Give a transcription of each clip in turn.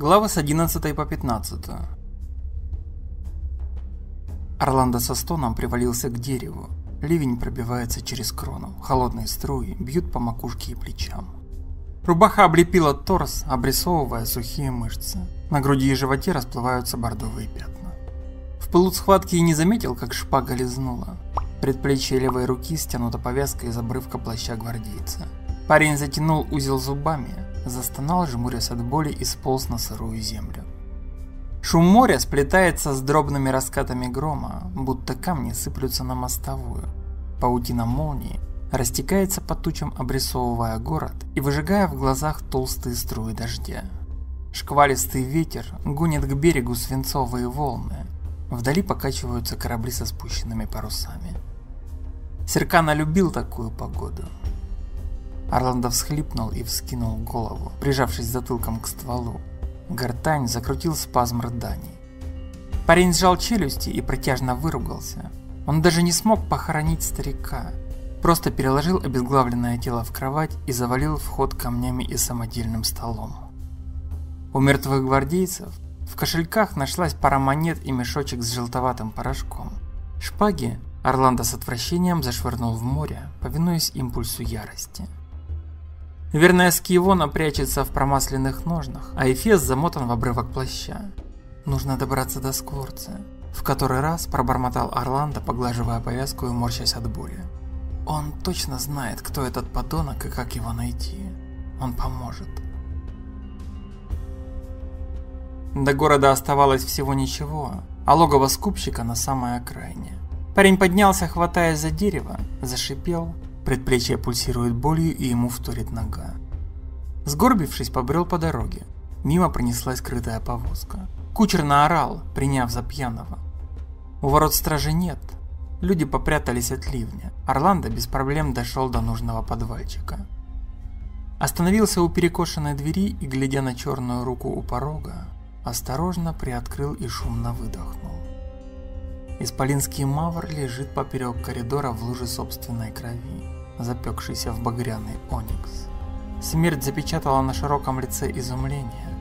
Главы с 11 по 15. Орландо со стоном привалился к дереву. Ливень пробивается через крону. Холодные струи бьют по макушке и плечам. Рубаха облепила торс, обрисовывая сухие мышцы. На груди и животе расплываются бордовые пятна. В пылу схватки и не заметил, как шпага лизнула. Предплечье левой руки стянуто повязкой из обрывка плаща гвардейца. Парень затянул узел зубами, Застонал, жмурясь от боли, и сполз на сырую землю. Шум моря сплетается с дробными раскатами грома, будто камни сыплются на мостовую. Паутина молнии растекается по тучам, обрисовывая город и выжигая в глазах толстые струи дождя. Шквалистый ветер гонит к берегу свинцовые волны. Вдали покачиваются корабли со спущенными парусами. Серкана любил такую погоду. Орландо всхлипнул и вскинул голову, прижавшись затылком к стволу. Гортань закрутил спазм рыданий. Парень сжал челюсти и протяжно выругался. Он даже не смог похоронить старика. Просто переложил обезглавленное тело в кровать и завалил вход камнями и самодельным столом. У мертвых гвардейцев в кошельках нашлась пара монет и мешочек с желтоватым порошком. Шпаги Орландо с отвращением зашвырнул в море, повинуясь импульсу ярости. Верная Скиевона прячется в промасленных ножнах, а Эфес замотан в обрывок плаща. Нужно добраться до Скворца. В который раз пробормотал Орландо, поглаживая повязку и морщась от боли. Он точно знает, кто этот подонок и как его найти. Он поможет. До города оставалось всего ничего, а логово скупщика на самой окраине. Парень поднялся, хватаясь за дерево, зашипел, Предплечье пульсирует болью и ему вторит нога. Сгорбившись, побрел по дороге. Мимо пронеслась скрытая повозка. Кучер наорал, приняв за пьяного. У ворот стражи нет. Люди попрятались от ливня. Орландо без проблем дошел до нужного подвальчика. Остановился у перекошенной двери и, глядя на черную руку у порога, осторожно приоткрыл и шумно выдохнул. Исполинский мавр лежит поперек коридора в луже собственной крови, запекшейся в багряный оникс. Смерть запечатала на широком лице изумление.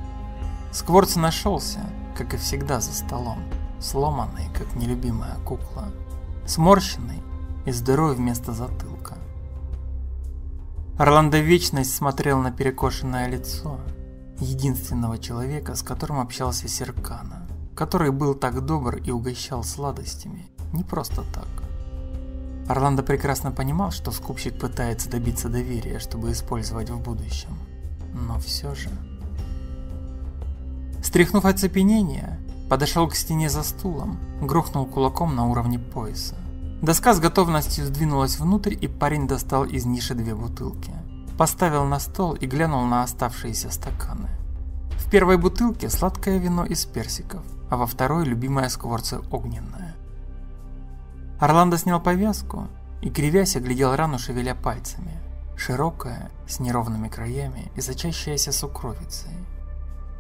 Скворц нашелся, как и всегда за столом, сломанный, как нелюбимая кукла, сморщенный и с вместо затылка. Орландо Вечность смотрел на перекошенное лицо единственного человека, с которым общался Серкана который был так добр и угощал сладостями. Не просто так. Орландо прекрасно понимал, что скупщик пытается добиться доверия, чтобы использовать в будущем. Но все же... Стряхнув оцепенение, подошел к стене за стулом, грохнул кулаком на уровне пояса. Доска с готовностью сдвинулась внутрь, и парень достал из ниши две бутылки. Поставил на стол и глянул на оставшиеся стаканы. В первой бутылке сладкое вино из персиков, а во второй любимая скворца огненная. Орландо снял повязку и, кривясь, оглядел рану, шевеля пальцами. Широкая, с неровными краями и сочащаяся сукровицей.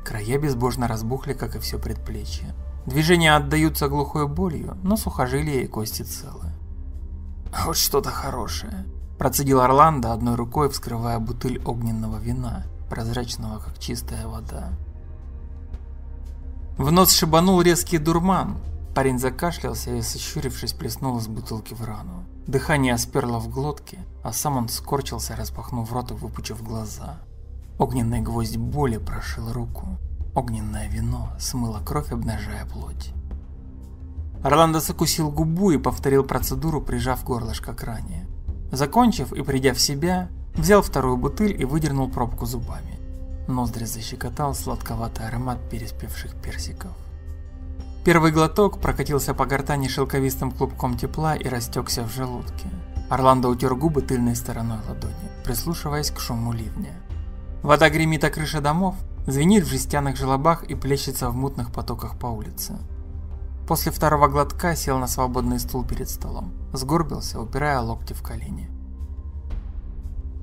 Края безбожно разбухли, как и все предплечье. Движения отдаются глухой болью, но сухожилия и кости целы. «Вот что-то хорошее», – процедил Орландо одной рукой, вскрывая бутыль огненного вина, прозрачного, как чистая вода. В нос шибанул резкий дурман. Парень закашлялся и, сощурившись, плеснул из бутылки в рану. Дыхание сперло в глотке, а сам он скорчился, распахнув рот и выпучив глаза. Огненный гвоздь боли прошил руку. Огненное вино смыло кровь, обнажая плоть. Орландо закусил губу и повторил процедуру, прижав горлышко к ране. Закончив и придя в себя, взял вторую бутыль и выдернул пробку зубами. Ноздри защекотал сладковатый аромат переспевших персиков. Первый глоток прокатился по гортани шелковистым клубком тепла и растекся в желудке. Орландо утер губы тыльной стороной ладони, прислушиваясь к шуму ливня. Вода гремит о крыше домов, звенит в жестяных желобах и плещется в мутных потоках по улице. После второго глотка сел на свободный стул перед столом, сгорбился, упирая локти в колени.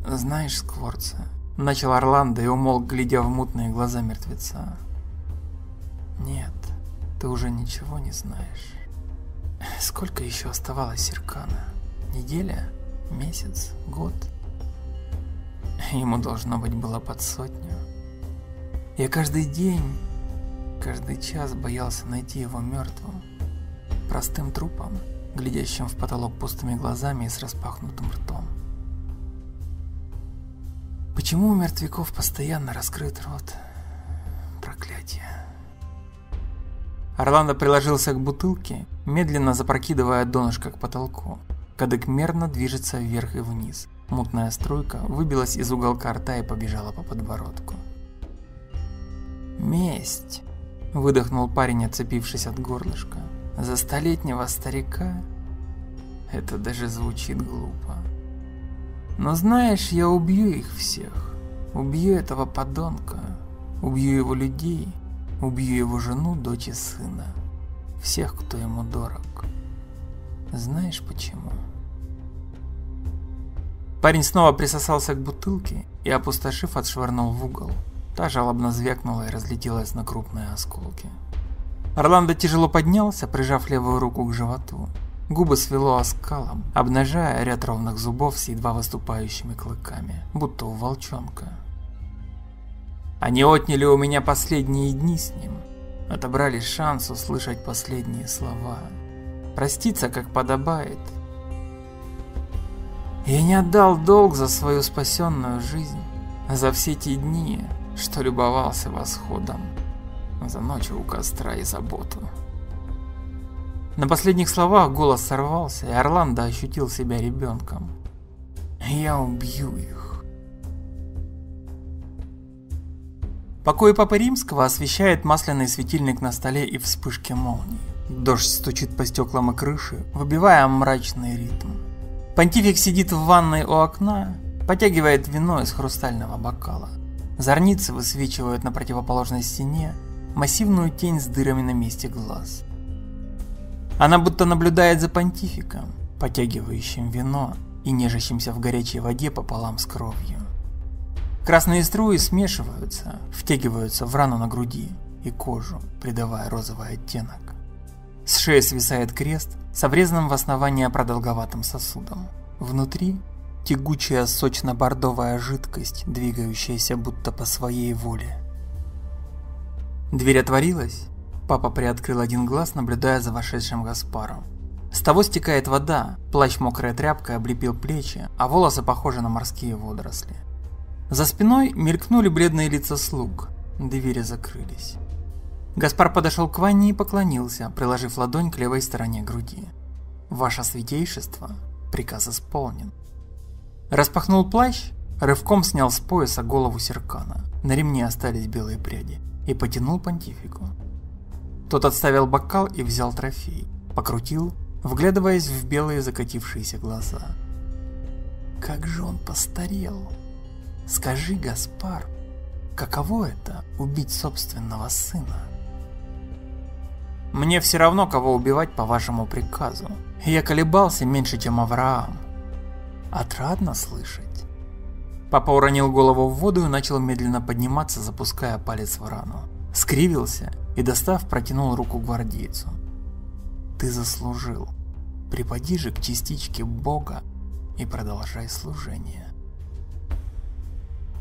«Знаешь, Скворца, Начал Орландо и умолк, глядя в мутные глаза мертвеца. Нет, ты уже ничего не знаешь. Сколько еще оставалось Серкана? Неделя? Месяц? Год? Ему должно быть было под сотню. Я каждый день, каждый час боялся найти его мертвым, простым трупом, глядящим в потолок пустыми глазами и с распахнутым ртом. Почему у мертвяков постоянно раскрыт рот? Проклятие. Орландо приложился к бутылке, медленно запрокидывая донышко к потолку. Кадык мерно движется вверх и вниз. Мутная струйка выбилась из уголка рта и побежала по подбородку. «Месть!» – выдохнул парень, отцепившись от горлышка. «За столетнего старика?» Это даже звучит глупо. Но знаешь, я убью их всех. Убью этого подонка. Убью его людей. Убью его жену, дочь и сына. Всех, кто ему дорог. Знаешь почему? Парень снова присосался к бутылке и, опустошив, отшвырнул в угол. Та жалобно звякнула и разлетелась на крупные осколки. Орландо тяжело поднялся, прижав левую руку к животу. Губы свело оскалом, обнажая ряд ровных зубов с едва выступающими клыками, будто у волчонка. Они отняли у меня последние дни с ним, отобрали шанс услышать последние слова, проститься как подобает. Я не отдал долг за свою спасенную жизнь, за все те дни, что любовался восходом, за ночь у костра и заботу. На последних словах голос сорвался, и Орландо ощутил себя ребенком. «Я убью их». Покой Папы Римского освещает масляный светильник на столе и вспышки молнии. Дождь стучит по стеклам и крыше, выбивая мрачный ритм. Понтифик сидит в ванной у окна, потягивает вино из хрустального бокала. Зорницы высвечивают на противоположной стене массивную тень с дырами на месте глаз. Она будто наблюдает за понтификом, потягивающим вино и нежащимся в горячей воде пополам с кровью. Красные струи смешиваются, втягиваются в рану на груди и кожу, придавая розовый оттенок. С шеи свисает крест с обрезанным в основании продолговатым сосудом. Внутри тягучая сочно-бордовая жидкость, двигающаяся будто по своей воле. Дверь отворилась, Папа приоткрыл один глаз, наблюдая за вошедшим Гаспаром. С того стекает вода, плащ мокрой тряпкой облепил плечи, а волосы похожи на морские водоросли. За спиной мелькнули бледные лица слуг, двери закрылись. Гаспар подошел к ванне и поклонился, приложив ладонь к левой стороне груди. «Ваше святейшество, приказ исполнен». Распахнул плащ, рывком снял с пояса голову Серкана, на ремне остались белые пряди, и потянул понтифику. Тот отставил бокал и взял трофей, покрутил, вглядываясь в белые закатившиеся глаза. Как же он постарел. Скажи, Гаспар, каково это убить собственного сына? Мне все равно, кого убивать по вашему приказу. Я колебался меньше, чем Авраам. Отрадно слышать. Папа уронил голову в воду и начал медленно подниматься, запуская палец в рану. Скривился и, достав, протянул руку гвардейцу. «Ты заслужил. Припади же к частичке Бога и продолжай служение».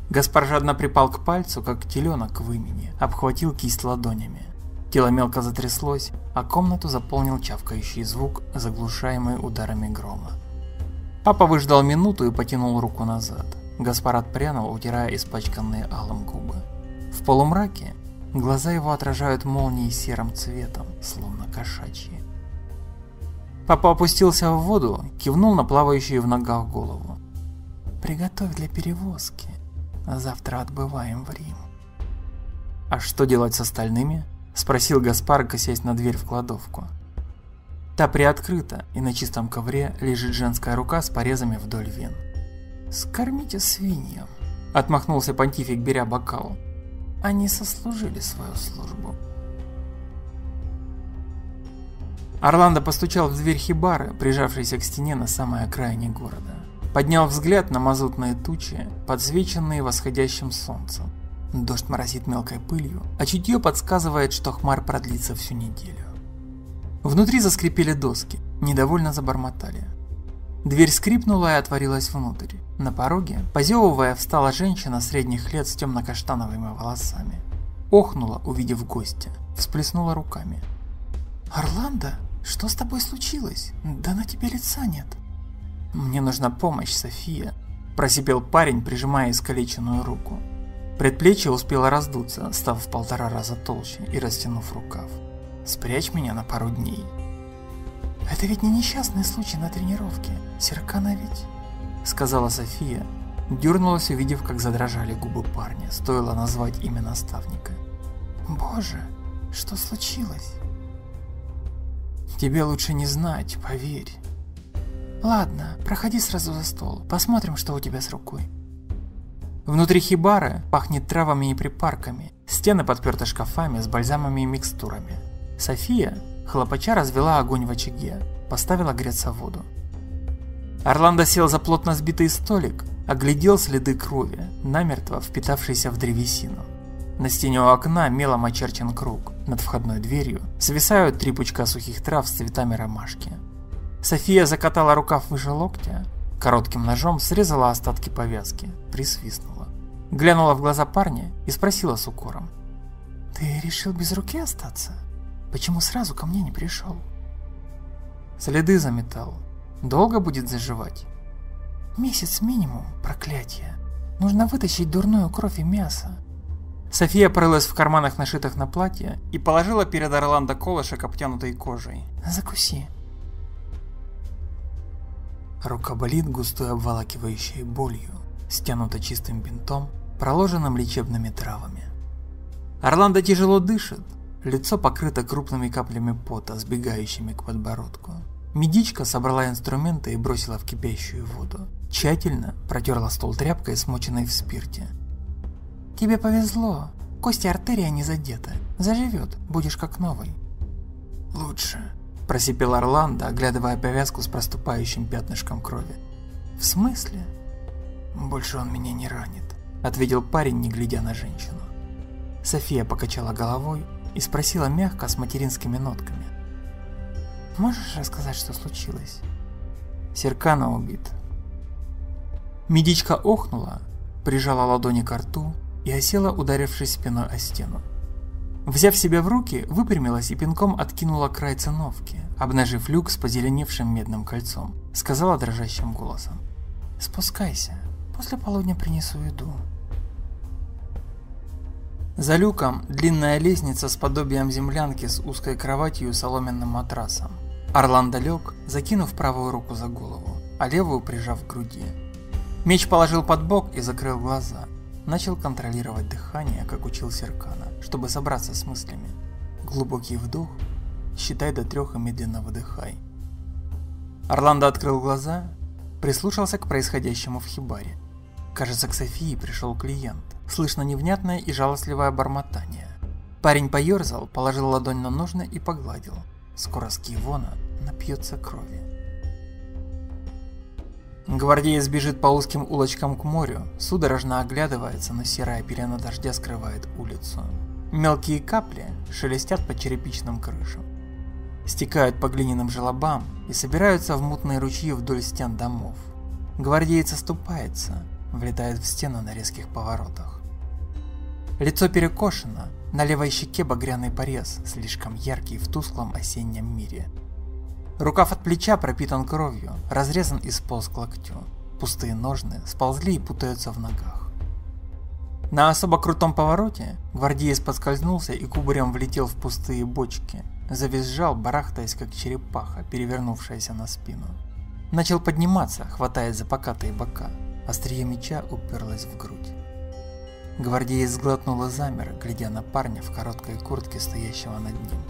Гаспар жадно припал к пальцу, как теленок к вымени, обхватил кисть ладонями. Тело мелко затряслось, а комнату заполнил чавкающий звук, заглушаемый ударами грома. Папа выждал минуту и потянул руку назад. Гаспар отпрянул, утирая испачканные алым губы. В полумраке Глаза его отражают молнии серым цветом, словно кошачьи. Папа опустился в воду, кивнул на плавающую в ногах голову. «Приготовь для перевозки. Завтра отбываем в Рим». «А что делать с остальными?» – спросил Гаспар, косясь на дверь в кладовку. Та приоткрыта, и на чистом ковре лежит женская рука с порезами вдоль вен. «Скормите свиньям», – отмахнулся понтифик, беря бокал. Они сослужили свою службу. Орландо постучал в дверь хибары, прижавшейся к стене на самой окраине города. Поднял взгляд на мазутные тучи, подсвеченные восходящим солнцем. Дождь морозит мелкой пылью, а чутье подсказывает, что хмар продлится всю неделю. Внутри заскрипели доски, недовольно забормотали. Дверь скрипнула и отворилась внутрь. На пороге, позевывая, встала женщина средних лет с темно-каштановыми волосами. охнула, увидев гостя, всплеснула руками. «Орландо, что с тобой случилось? Да на тебе лица нет». «Мне нужна помощь, София», – просипел парень, прижимая искалеченную руку. Предплечье успело раздуться, став в полтора раза толще и растянув рукав. «Спрячь меня на пару дней». «Это ведь не несчастный случай на тренировке, Серкана ведь?» – сказала София, дернулась, увидев, как задрожали губы парня, стоило назвать имя наставника. «Боже, что случилось?» «Тебе лучше не знать, поверь». «Ладно, проходи сразу за стол, посмотрим, что у тебя с рукой». Внутри хибары пахнет травами и припарками, стены подперты шкафами с бальзамами и микстурами. София, хлопача, развела огонь в очаге, поставила греться воду. Орландо сел за плотно сбитый столик, оглядел следы крови, намертво впитавшиеся в древесину. На стене у окна мелом очерчен круг, над входной дверью свисают три пучка сухих трав с цветами ромашки. София закатала рукав выше локтя, коротким ножом срезала остатки повязки, присвистнула. Глянула в глаза парня и спросила с укором. «Ты решил без руки остаться? Почему сразу ко мне не пришел?» Следы заметал. Долго будет заживать? Месяц минимум, проклятие. Нужно вытащить дурную кровь и мясо. София порылась в карманах, нашитых на платье, и положила перед Орландо колышек, обтянутой кожей. «Закуси». Рука болит густой обволакивающей болью, стянута чистым бинтом, проложенным лечебными травами. Орландо тяжело дышит, лицо покрыто крупными каплями пота, сбегающими к подбородку. Медичка собрала инструменты и бросила в кипящую воду. Тщательно протерла стол тряпкой, смоченной в спирте. «Тебе повезло. Кости артерия не задета. Заживет, будешь как новый». «Лучше», – просипел Орландо, оглядывая повязку с проступающим пятнышком крови. «В смысле?» «Больше он меня не ранит», – ответил парень, не глядя на женщину. София покачала головой и спросила мягко с материнскими нотками. Можешь рассказать, что случилось? Серкана убит. Медичка охнула, прижала ладони к рту и осела, ударившись спиной о стену. Взяв себя в руки, выпрямилась и пинком откинула край циновки, обнажив люк с позеленевшим медным кольцом. Сказала дрожащим голосом. «Спускайся, после полудня принесу еду». За люком длинная лестница с подобием землянки с узкой кроватью и соломенным матрасом. Орландо лег, закинув правую руку за голову, а левую прижав к груди. Меч положил под бок и закрыл глаза. Начал контролировать дыхание, как учил Серкана, чтобы собраться с мыслями. Глубокий вдох, считай до трех и медленно выдыхай. Орландо открыл глаза, прислушался к происходящему в хибаре. Кажется, к Софии пришел клиент. Слышно невнятное и жалостливое бормотание. Парень поерзал, положил ладонь на ножны и погладил. Скоро Скивона напьется крови. Гвардеец бежит по узким улочкам к морю, судорожно оглядывается, но серая пелена дождя скрывает улицу. Мелкие капли шелестят по черепичным крышам. Стекают по глиняным желобам и собираются в мутные ручьи вдоль стен домов. Гвардеец оступается, влетает в стену на резких поворотах. Лицо перекошено, на левой щеке багряный порез, слишком яркий в тусклом осеннем мире. Рукав от плеча пропитан кровью, разрезан и сполз к локтю. Пустые ножны сползли и путаются в ногах. На особо крутом повороте гвардеец подскользнулся и кубарем влетел в пустые бочки, завизжал, барахтаясь как черепаха, перевернувшаяся на спину. Начал подниматься, хватаясь за покатые бока. Острие меча уперлось в грудь. Гвардеец сглотнул и замер, глядя на парня в короткой куртке, стоящего над ним.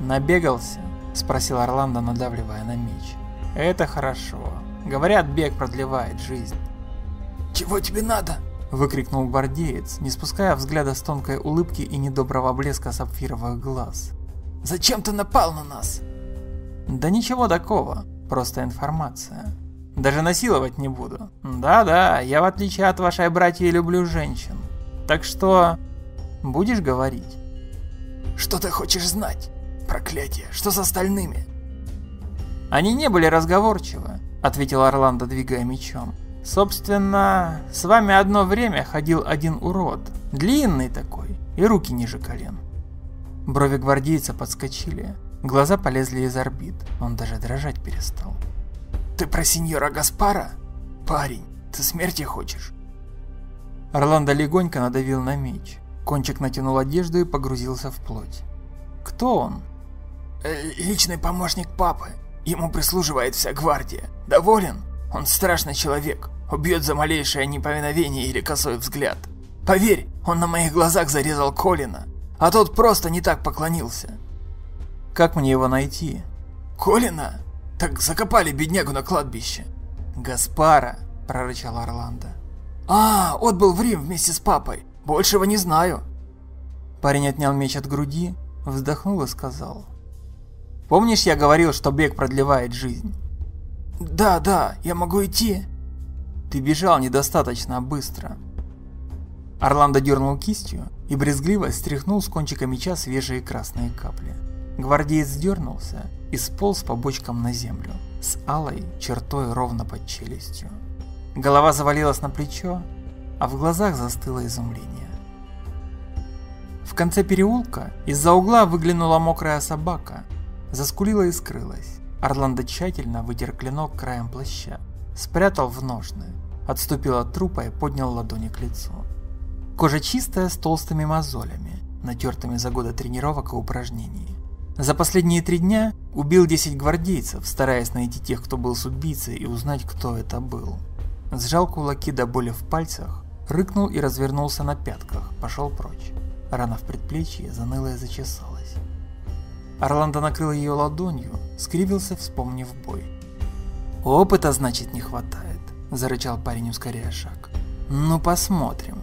Набегался, – спросил Орландо, надавливая на меч. «Это хорошо. Говорят, бег продлевает жизнь». «Чего тебе надо?» – выкрикнул гвардеец, не спуская взгляда с тонкой улыбки и недоброго блеска сапфировых глаз. «Зачем ты напал на нас?» «Да ничего такого, просто информация. Даже насиловать не буду. Да-да, я в отличие от вашей братьи люблю женщин. Так что... будешь говорить?» «Что ты хочешь знать?» Проклятие, что с остальными? Они не были разговорчивы, ответил Орландо, двигая мечом. Собственно, с вами одно время ходил один урод. Длинный такой, и руки ниже колен. Брови гвардейца подскочили, глаза полезли из орбит, он даже дрожать перестал. «Ты про сеньора Гаспара? Парень, ты смерти хочешь?» Орландо легонько надавил на меч. Кончик натянул одежду и погрузился в плоть. «Кто он?» Э, «Личный помощник папы. Ему прислуживает вся гвардия. Доволен? Он страшный человек. Убьет за малейшее неповиновение или косой взгляд. Поверь, он на моих глазах зарезал Колина, а тот просто не так поклонился. Как мне его найти? Колина? Так закопали беднягу на кладбище. Гаспара, прорычал Орландо. А, отбыл в Рим вместе с папой. Большего не знаю. Парень отнял меч от груди, вздохнул и сказал. Помнишь, я говорил, что бег продлевает жизнь? Да, да, я могу идти. Ты бежал недостаточно быстро. Орландо дернул кистью и брезгливо стряхнул с кончика меча свежие красные капли. Гвардеец дернулся и сполз по бочкам на землю, с алой чертой ровно под челюстью. Голова завалилась на плечо, а в глазах застыло изумление. В конце переулка из-за угла выглянула мокрая собака, заскулила и скрылась. Орландо тщательно вытер клинок краем плаща, спрятал в ножны, отступил от трупа и поднял ладони к лицу. Кожа чистая с толстыми мозолями, натертыми за годы тренировок и упражнений. За последние три дня убил 10 гвардейцев, стараясь найти тех, кто был с убийцей и узнать, кто это был. Сжал кулаки до боли в пальцах, рыкнул и развернулся на пятках, пошел прочь. Рана в предплечье заныла и зачесалась. Орландо накрыл ее ладонью, скривился, вспомнив бой. «Опыта, значит, не хватает», – зарычал парень, ускоряя шаг. «Ну, посмотрим».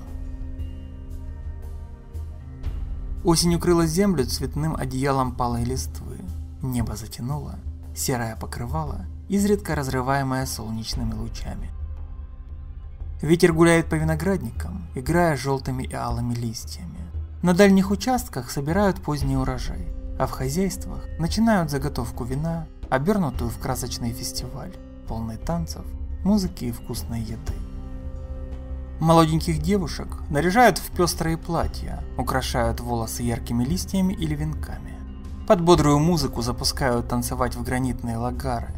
Осень укрыла землю цветным одеялом палой листвы. Небо затянуло, серое покрывало, изредка разрываемое солнечными лучами. Ветер гуляет по виноградникам, играя желтыми и алыми листьями. На дальних участках собирают поздний урожай, а в хозяйствах начинают заготовку вина, обернутую в красочный фестиваль, полный танцев, музыки и вкусной еды. Молоденьких девушек наряжают в пестрые платья, украшают волосы яркими листьями или венками. Под бодрую музыку запускают танцевать в гранитные лагары.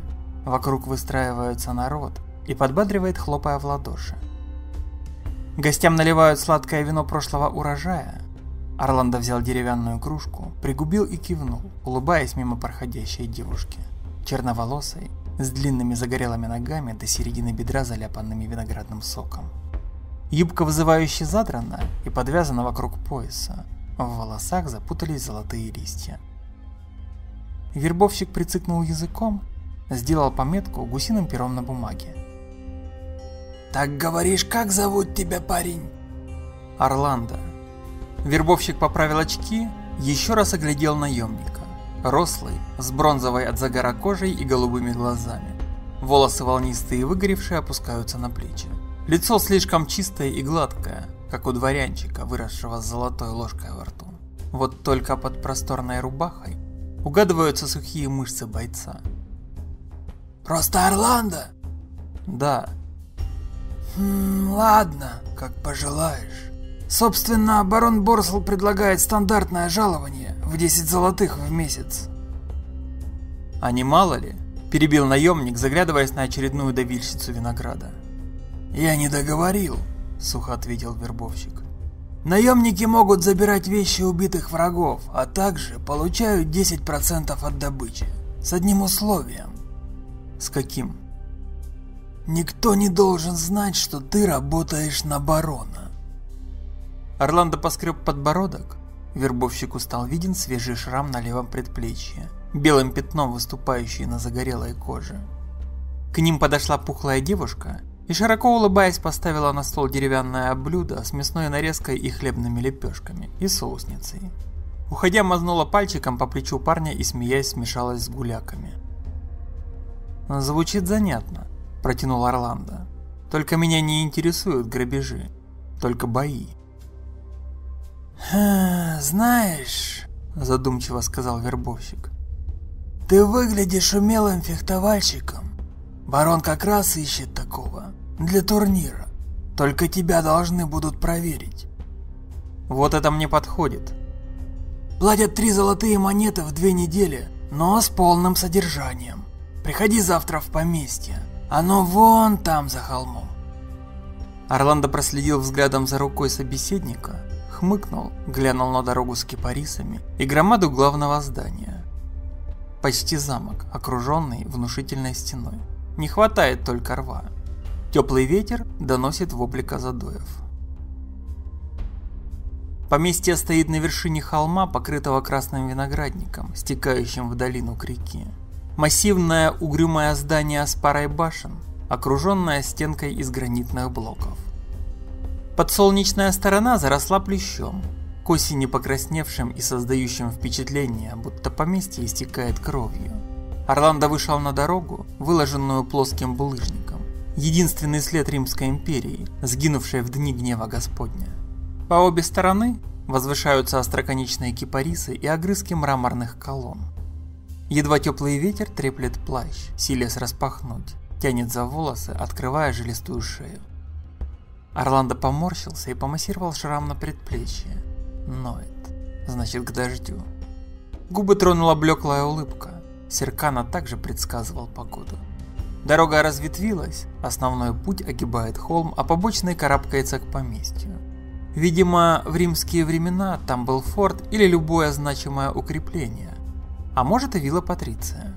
Вокруг выстраивается народ и подбадривает, хлопая в ладоши. Гостям наливают сладкое вино прошлого урожая. Орландо взял деревянную кружку, пригубил и кивнул, улыбаясь мимо проходящей девушки. Черноволосой, с длинными загорелыми ногами до середины бедра заляпанными виноградным соком. Юбка вызывающе задрана и подвязана вокруг пояса. В волосах запутались золотые листья. Вербовщик прицикнул языком, сделал пометку гусиным пером на бумаге. «Так говоришь, как зовут тебя, парень?» «Орландо». Вербовщик поправил очки, еще раз оглядел наемника. Рослый, с бронзовой от загара кожей и голубыми глазами. Волосы волнистые и выгоревшие опускаются на плечи. Лицо слишком чистое и гладкое, как у дворянчика, выросшего с золотой ложкой во рту. Вот только под просторной рубахой угадываются сухие мышцы бойца. «Просто Орландо?» «Да». «Хм, ладно, как пожелаешь. Собственно, барон Борсел предлагает стандартное жалование в 10 золотых в месяц». «А не мало ли?» – перебил наемник, заглядываясь на очередную давильщицу винограда. «Я не договорил», — сухо ответил вербовщик. «Наемники могут забирать вещи убитых врагов, а также получают 10% от добычи. С одним условием». «С каким?» «Никто не должен знать, что ты работаешь на барона». Орландо поскреб подбородок. Вербовщику стал виден свежий шрам на левом предплечье, белым пятном выступающий на загорелой коже. К ним подошла пухлая девушка и широко улыбаясь поставила на стол деревянное блюдо с мясной нарезкой и хлебными лепешками и соусницей. Уходя мазнула пальчиком по плечу парня и смеясь смешалась с гуляками. «Звучит занятно», – протянул Орландо. «Только меня не интересуют грабежи, только бои». «Знаешь», – задумчиво сказал вербовщик, – «ты выглядишь умелым фехтовальщиком. Барон как раз ищет такого. Для турнира. Только тебя должны будут проверить. Вот это мне подходит. Платят три золотые монеты в две недели, но с полным содержанием. Приходи завтра в поместье. Оно вон там за холмом. Орландо проследил взглядом за рукой собеседника, хмыкнул, глянул на дорогу с кипарисами и громаду главного здания. Почти замок, окруженный внушительной стеной. Не хватает только рва. Теплый ветер доносит вопли казадоев. Поместье стоит на вершине холма, покрытого красным виноградником, стекающим в долину к реке. Массивное угрюмое здание с парой башен, окруженное стенкой из гранитных блоков. Подсолнечная сторона заросла плющом, к осени покрасневшим и создающим впечатление, будто поместье истекает кровью. Орландо вышел на дорогу, выложенную плоским булыжником. Единственный след Римской империи, сгинувшей в дни гнева Господня. По обе стороны возвышаются остроконечные кипарисы и огрызки мраморных колонн. Едва теплый ветер треплет плащ, силясь распахнуть, тянет за волосы, открывая жилистую шею. Орландо поморщился и помассировал шрам на предплечье. Ноет. Значит, к дождю. Губы тронула блеклая улыбка. Серкана также предсказывал погоду. Дорога разветвилась, основной путь огибает холм, а побочный карабкается к поместью. Видимо, в римские времена там был форт или любое значимое укрепление а может и вилла Патриция.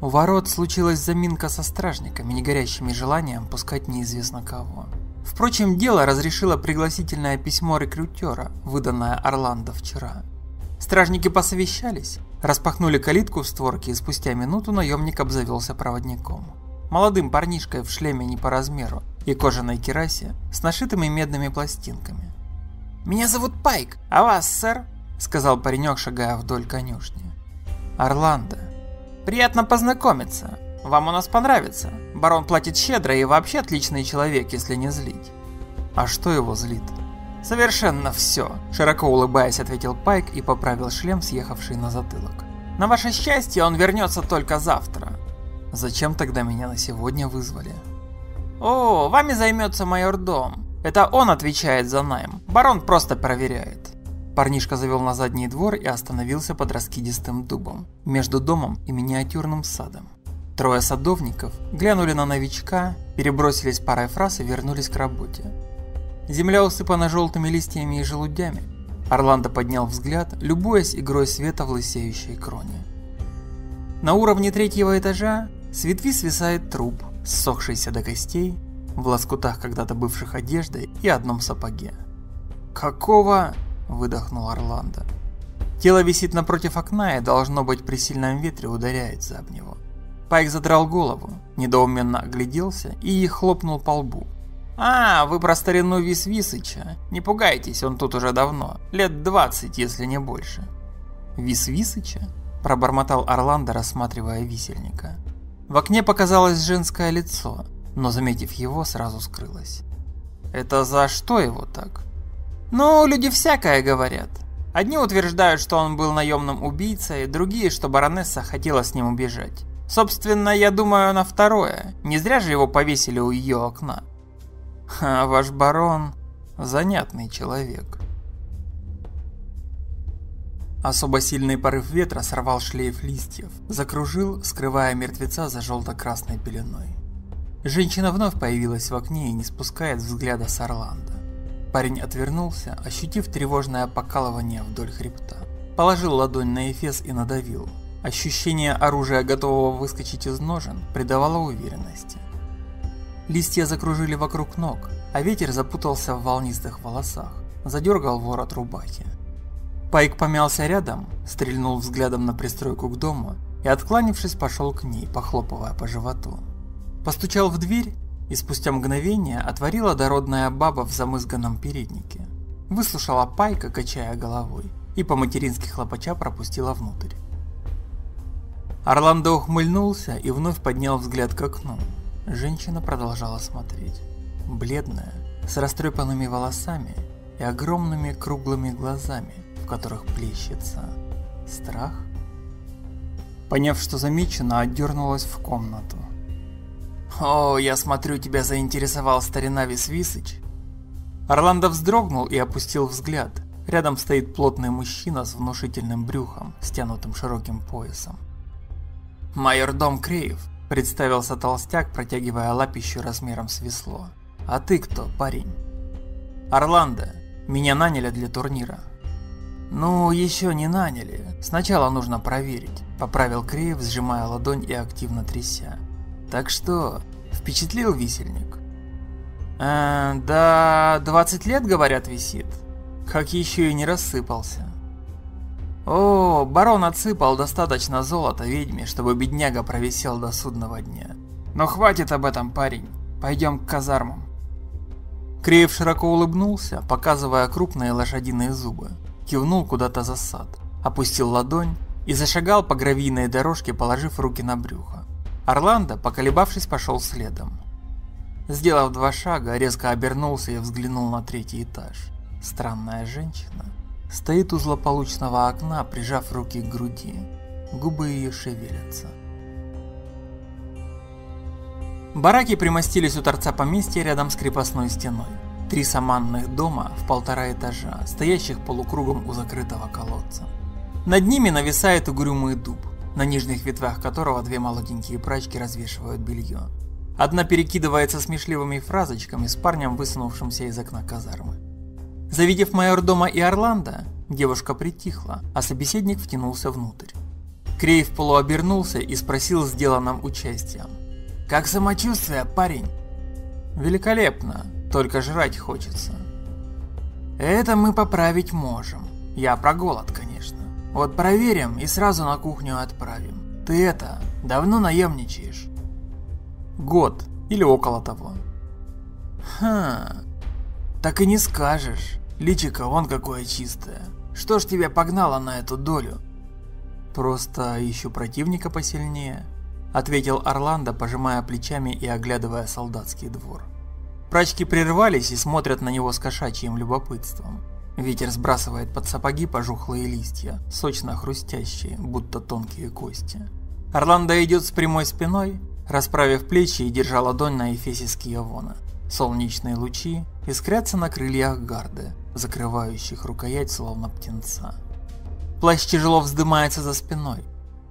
У ворот случилась заминка со стражниками, не горящими желанием пускать неизвестно кого. Впрочем, дело разрешило пригласительное письмо рекрутера, выданное Орландо вчера. Стражники посовещались, распахнули калитку в створке и спустя минуту наемник обзавелся проводником. Молодым парнишкой в шлеме не по размеру и кожаной керасе с нашитыми медными пластинками. «Меня зовут Пайк, а вас, сэр?» – сказал паренек, шагая вдоль конюшни. Орландо. Приятно познакомиться. Вам у нас понравится. Барон платит щедро и вообще отличный человек, если не злить. А что его злит? Совершенно все, широко улыбаясь, ответил Пайк и поправил шлем, съехавший на затылок. На ваше счастье, он вернется только завтра. Зачем тогда меня на сегодня вызвали? О, вами займется майор Дом. Это он отвечает за найм. Барон просто проверяет. Парнишка завел на задний двор и остановился под раскидистым дубом, между домом и миниатюрным садом. Трое садовников глянули на новичка, перебросились парой фраз и вернулись к работе. Земля усыпана желтыми листьями и желудями. Орландо поднял взгляд, любуясь игрой света в лысеющей кроне. На уровне третьего этажа с ветви свисает труп, ссохшийся до костей, в лоскутах когда-то бывших одежды и одном сапоге. Какого... – выдохнул Орландо. Тело висит напротив окна и, должно быть, при сильном ветре ударяется об него. Пайк задрал голову, недоуменно огляделся и хлопнул по лбу. «А, вы про старину Вис Висыча. Не пугайтесь, он тут уже давно. Лет 20, если не больше». «Вис Висыча?» – пробормотал Орландо, рассматривая висельника. В окне показалось женское лицо, но, заметив его, сразу скрылось. «Это за что его так?» Ну, люди всякое говорят. Одни утверждают, что он был наемным убийцей, другие, что баронесса хотела с ним убежать. Собственно, я думаю на второе. Не зря же его повесили у ее окна. А ваш барон занятный человек. Особо сильный порыв ветра сорвал шлейф листьев, закружил, скрывая мертвеца за желто-красной пеленой. Женщина вновь появилась в окне и не спускает взгляда с Орландо. Парень отвернулся, ощутив тревожное покалывание вдоль хребта. Положил ладонь на эфес и надавил. Ощущение оружия, готового выскочить из ножен, придавало уверенности. Листья закружили вокруг ног, а ветер запутался в волнистых волосах, задергал ворот рубахи. Пайк помялся рядом, стрельнул взглядом на пристройку к дому и, откланившись, пошел к ней, похлопывая по животу. Постучал в дверь и спустя мгновение отворила дородная баба в замызганном переднике. Выслушала пайка, качая головой, и по-матерински хлопача пропустила внутрь. Орландо ухмыльнулся и вновь поднял взгляд к окну. Женщина продолжала смотреть. Бледная, с растрепанными волосами и огромными круглыми глазами, в которых плещется страх. Поняв, что замечена, отдернулась в комнату. «О, я смотрю, тебя заинтересовал старина Висвисыч». Орландо вздрогнул и опустил взгляд. Рядом стоит плотный мужчина с внушительным брюхом, стянутым широким поясом. «Майор Дом Креев», – представился толстяк, протягивая лапищу размером с весло. «А ты кто, парень?» «Орландо. Меня наняли для турнира». «Ну, еще не наняли. Сначала нужно проверить», – поправил Креев, сжимая ладонь и активно тряся. «Так что, впечатлил висельник?» «Э, да, 20 лет, говорят, висит. Как еще и не рассыпался». О, барон отсыпал достаточно золота ведьме, чтобы бедняга провисел до судного дня. Но хватит об этом, парень. Пойдем к казармам. Креев широко улыбнулся, показывая крупные лошадиные зубы. Кивнул куда-то за сад, опустил ладонь и зашагал по гравийной дорожке, положив руки на брюхо. Орландо, поколебавшись, пошел следом. Сделав два шага, резко обернулся и взглянул на третий этаж. Странная женщина. Стоит у злополучного окна, прижав руки к груди. Губы ее шевелятся. Бараки примостились у торца поместья рядом с крепостной стеной. Три саманных дома в полтора этажа, стоящих полукругом у закрытого колодца. Над ними нависает угрюмый дуб, на нижних ветвях которого две молоденькие прачки развешивают белье. Одна перекидывается смешливыми фразочками с парнем, высунувшимся из окна казармы. Завидев майордома и Орландо, девушка притихла, а собеседник втянулся внутрь. Крейв полуобернулся и спросил сделанным участием. «Как самочувствие, парень?» «Великолепно, только жрать хочется». «Это мы поправить можем. Я про голод, конечно. Вот проверим и сразу на кухню отправим. Ты это, давно наемничаешь?» «Год или около того». «Ха, так и не скажешь. Личико вон какое чистое. Что ж тебя погнало на эту долю? Просто ищу противника посильнее, ответил Орландо, пожимая плечами и оглядывая солдатский двор. Прачки прервались и смотрят на него с кошачьим любопытством. Ветер сбрасывает под сапоги пожухлые листья, сочно хрустящие, будто тонкие кости. Орландо идет с прямой спиной, расправив плечи и держа ладонь на эфесе скиявона. Солнечные лучи искрятся на крыльях гарды, закрывающих рукоять словно птенца. Плащ тяжело вздымается за спиной.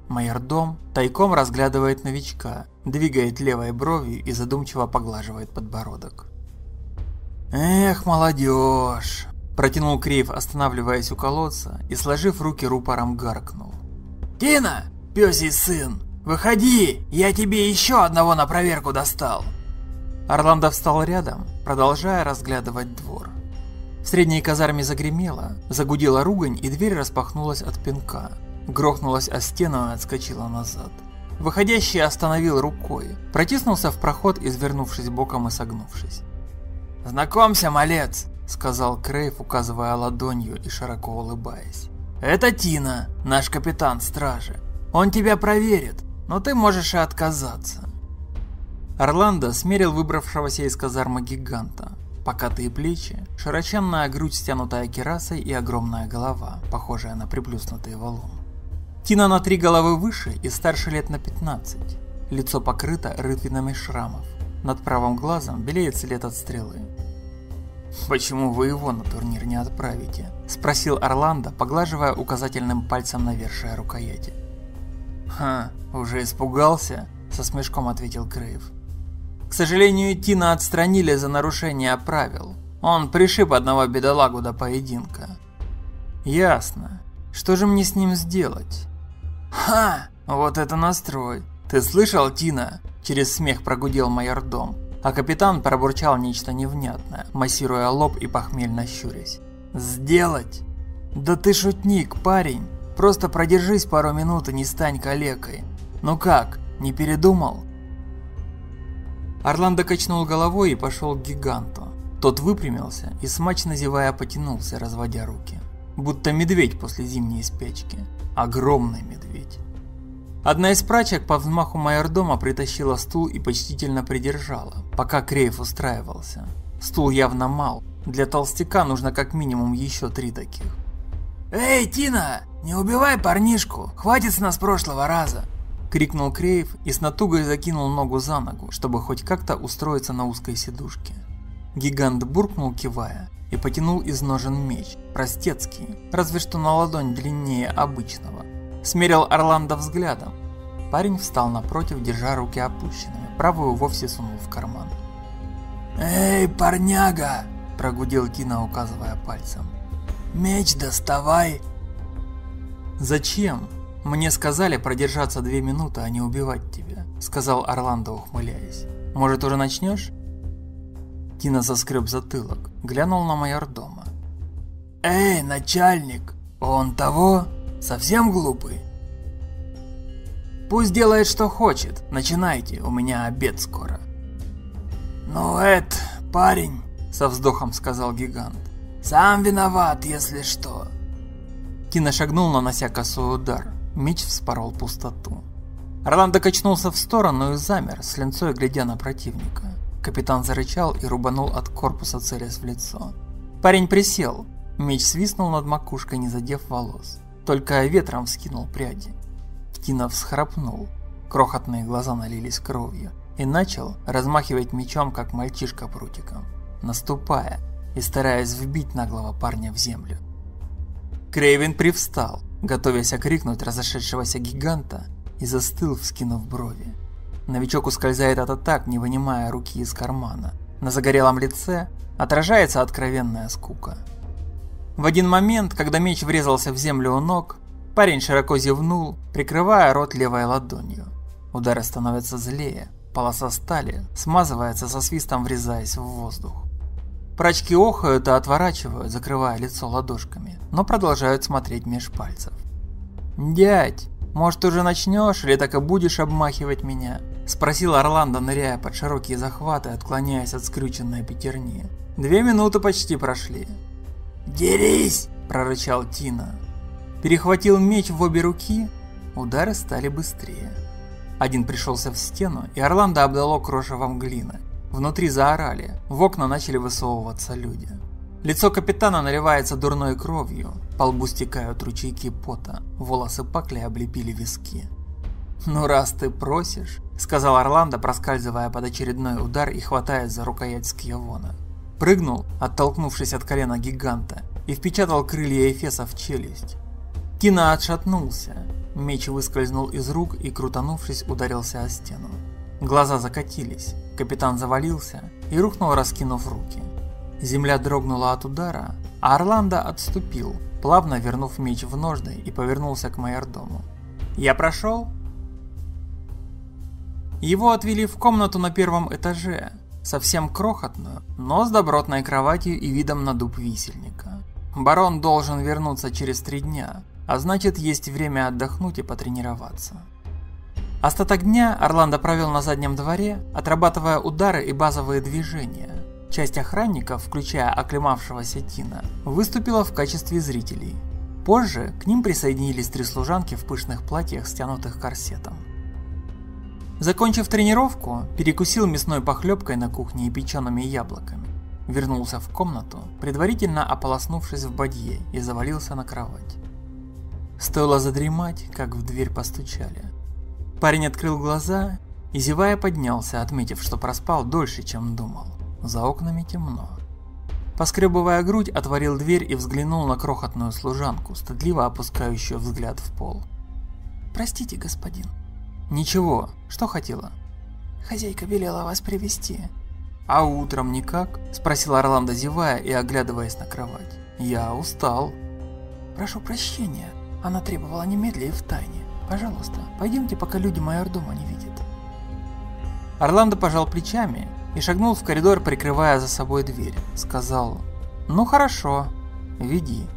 Майордом тайком разглядывает новичка, двигает левой бровью и задумчиво поглаживает подбородок. «Эх, молодежь!» – протянул Крейв, останавливаясь у колодца и, сложив руки рупором, гаркнул. «Тина, пёсий сын, выходи, я тебе еще одного на проверку достал!» Орландо встал рядом, продолжая разглядывать двор. В средней казарме загремело, загудела ругань и дверь распахнулась от пинка. Грохнулась о стену и отскочила назад. Выходящий остановил рукой, протиснулся в проход, извернувшись боком и согнувшись. «Знакомься, малец!» – сказал Крейв, указывая ладонью и широко улыбаясь. «Это Тина, наш капитан стражи. Он тебя проверит, но ты можешь и отказаться. Орландо смерил выбравшегося из казармы гиганта. Покатые плечи, широченная грудь, стянутая керасой и огромная голова, похожая на приплюснутый валун. Тина на три головы выше и старше лет на 15. Лицо покрыто рытвинами шрамов. Над правым глазом белеет след от стрелы. «Почему вы его на турнир не отправите?» – спросил Орландо, поглаживая указательным пальцем навершие рукояти. «Ха, уже испугался?» – со смешком ответил Крейв. К сожалению, Тина отстранили за нарушение правил. Он пришиб одного бедолагу до поединка. Ясно. Что же мне с ним сделать? Ха! Вот это настрой. Ты слышал, Тина? Через смех прогудел майордом, а капитан пробурчал нечто невнятное, массируя лоб и похмельно щурясь. Сделать? Да ты шутник, парень. Просто продержись пару минут и не стань калекой. Ну как, не передумал? Орландо качнул головой и пошел к гиганту. Тот выпрямился и смачно зевая потянулся, разводя руки. Будто медведь после зимней спячки. Огромный медведь. Одна из прачек по взмаху майордома притащила стул и почтительно придержала, пока Крейв устраивался. Стул явно мал. Для толстяка нужно как минимум еще три таких. «Эй, Тина, не убивай парнишку, хватит с нас прошлого раза!» Крикнул Креев и с натугой закинул ногу за ногу, чтобы хоть как-то устроиться на узкой сидушке. Гигант буркнул, кивая, и потянул из ножен меч, простецкий, разве что на ладонь длиннее обычного. Смерил Орландо взглядом. Парень встал напротив, держа руки опущенными, правую вовсе сунул в карман. «Эй, парняга!» – прогудел Кина, указывая пальцем. «Меч доставай!» «Зачем? Мне сказали продержаться две минуты, а не убивать тебя», – сказал Орландо, ухмыляясь. «Может, уже начнешь?» Тина заскреб затылок, глянул на майордома. «Эй, начальник, он того? Совсем глупый?» «Пусть делает, что хочет. Начинайте, у меня обед скоро». «Ну, это, парень», — со вздохом сказал гигант. «Сам виноват, если что». Тина шагнул, нанося косой удар. Меч вспорол пустоту. Орландо качнулся в сторону и замер, с линцой глядя на противника. Капитан зарычал и рубанул от корпуса целясь в лицо. Парень присел. Меч свистнул над макушкой, не задев волос. Только ветром вскинул пряди. Птина всхрапнул. Крохотные глаза налились кровью. И начал размахивать мечом, как мальчишка прутиком. Наступая и стараясь вбить наглого парня в землю. Крейвен привстал, готовясь окрикнуть разошедшегося гиганта, и застыл, вскинув брови. Новичок ускользает от атак, не вынимая руки из кармана. На загорелом лице отражается откровенная скука. В один момент, когда меч врезался в землю у ног, парень широко зевнул, прикрывая рот левой ладонью. Удары становятся злее, полоса стали смазывается со свистом, врезаясь в воздух. Прачки охают и отворачивают, закрывая лицо ладошками, но продолжают смотреть меж пальцев. «Дядь, может уже начнешь или так и будешь обмахивать меня?» Спросил Орландо, ныряя под широкие захваты, отклоняясь от скрюченной пятерни. Две минуты почти прошли. «Дерись!» – прорычал Тина. Перехватил меч в обе руки, удары стали быстрее. Один пришелся в стену, и Орландо обдало крошевом глины. Внутри заорали, в окна начали высовываться люди. Лицо капитана наливается дурной кровью, по лбу стекают ручейки пота, волосы пакли облепили виски. «Ну раз ты просишь», — сказал Орландо, проскальзывая под очередной удар и хватаясь за рукоять скьявона. Прыгнул, оттолкнувшись от колена гиганта, и впечатал крылья Эфеса в челюсть. Тина отшатнулся, меч выскользнул из рук и, крутанувшись, ударился о стену. Глаза закатились, капитан завалился и рухнул, раскинув руки. Земля дрогнула от удара, а Орландо отступил, плавно вернув меч в ножны и повернулся к майордому. «Я прошел?» Его отвели в комнату на первом этаже, совсем крохотную, но с добротной кроватью и видом на дуб висельника. Барон должен вернуться через три дня, а значит есть время отдохнуть и потренироваться. Остаток дня Орландо провел на заднем дворе, отрабатывая удары и базовые движения. Часть охранников, включая оклемавшегося Тина, выступила в качестве зрителей. Позже к ним присоединились три служанки в пышных платьях, стянутых корсетом. Закончив тренировку, перекусил мясной похлебкой на кухне и печеными яблоками. Вернулся в комнату, предварительно ополоснувшись в бадье и завалился на кровать. Стоило задремать, как в дверь постучали. Парень открыл глаза и, зевая, поднялся, отметив, что проспал дольше, чем думал. За окнами темно. Поскребывая грудь, отворил дверь и взглянул на крохотную служанку, стыдливо опускающую взгляд в пол. «Простите, господин», Ничего, что хотела? Хозяйка велела вас привести. А утром никак? Спросила Орландо, зевая и оглядываясь на кровать. Я устал. Прошу прощения, она требовала немедля и в тайне. Пожалуйста, пойдемте, пока люди майордома не видят. Орландо пожал плечами и шагнул в коридор, прикрывая за собой дверь. Сказал, ну хорошо, веди.